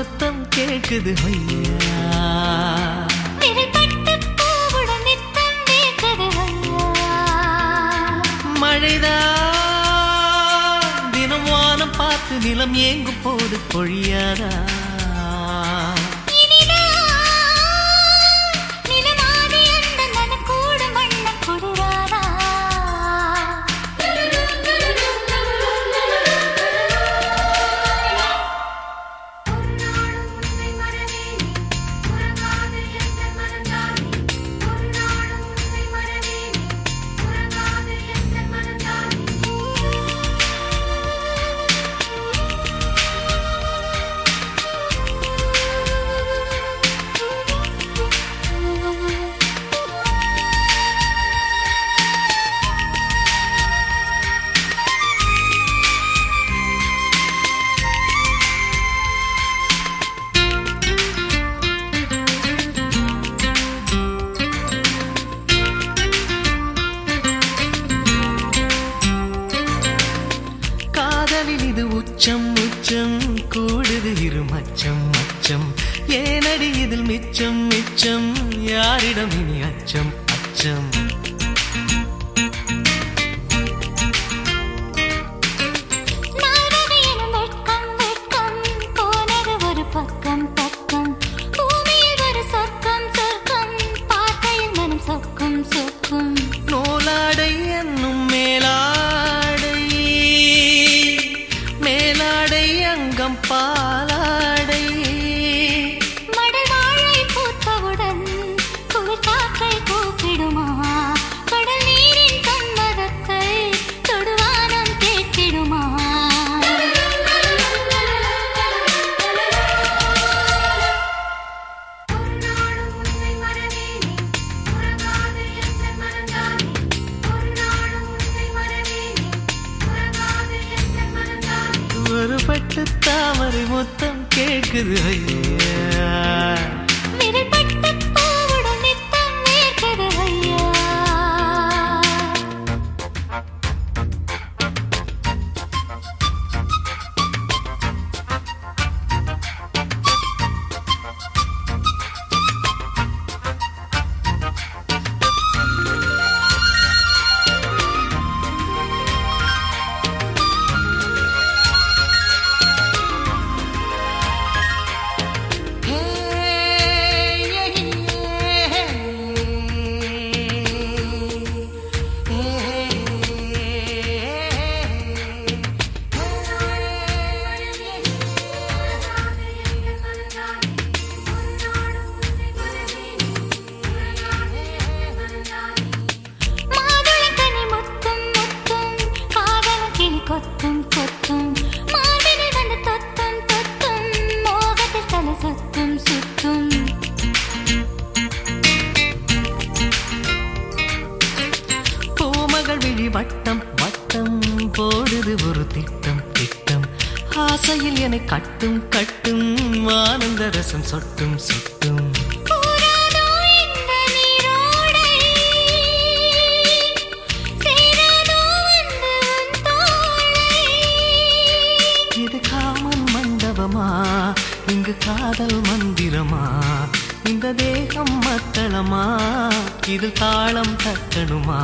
நித்தம் வேர்க்குது ஐயா. மழைதான் தினம் வானம் பார்த்து நிலம் ஏங்கும் போது பொழியாதா ஏனடி இதில் மிச்சம் மிச்சம்? யாரிடம் இனி அச்சம்? அச்சம். ஒரு பட்டு தாமரை மொத்தம் கேட்குது ஐயா. ஆசையில் என்னை கட்டும் கட்டும் ஆனந்த ரசம் சொட்டும் சொட்டும். இது காமன் மண்டபமா? இங்கு காதல் மந்திரமா? இந்த தேகம் மத்தளமா? இது தாளம் தட்டணுமா?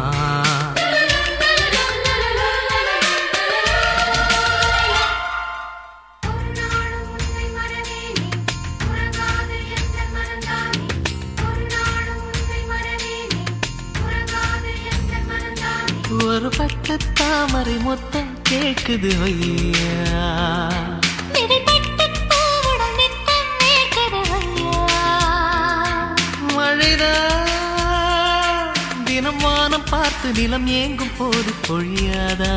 ஒரு பட்டு தாமரை மொத்தம் கேக்குது ஐயா. விரல்பட்டு பூவுடன் நித்தம் வேர்க்குது ஐயா. மழைதான் தினம் வானம் பார்த்து நிலம் ஏங்கும் போது பொழியாதா.